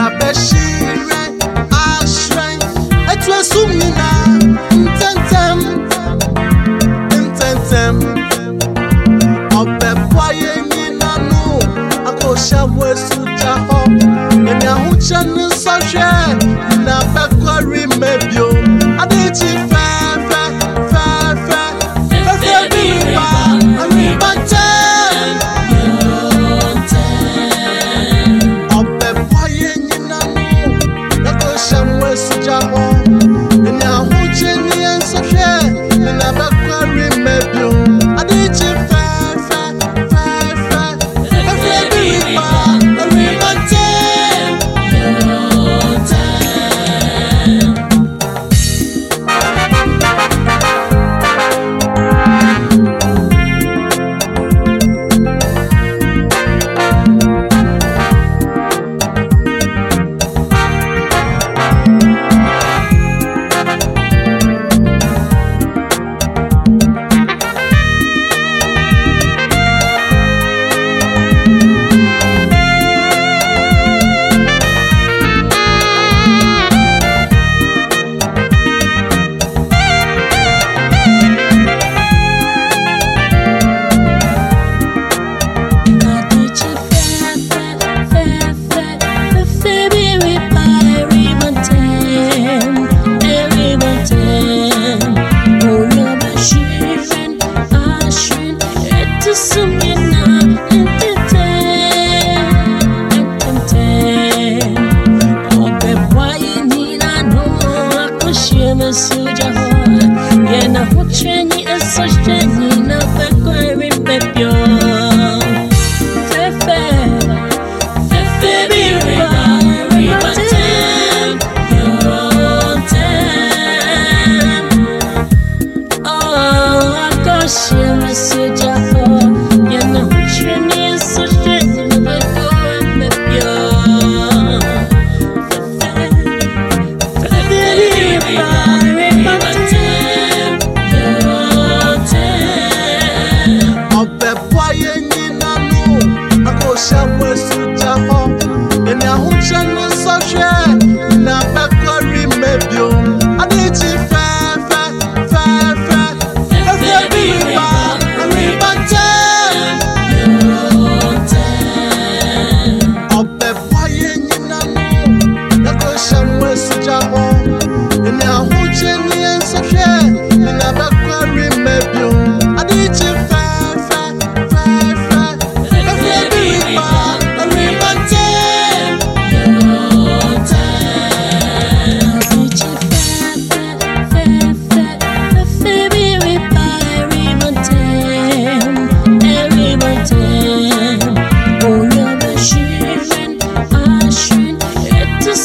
na best. Musimy z udziału Nie nauczeni, a sożeni na wykład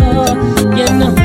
oh, you.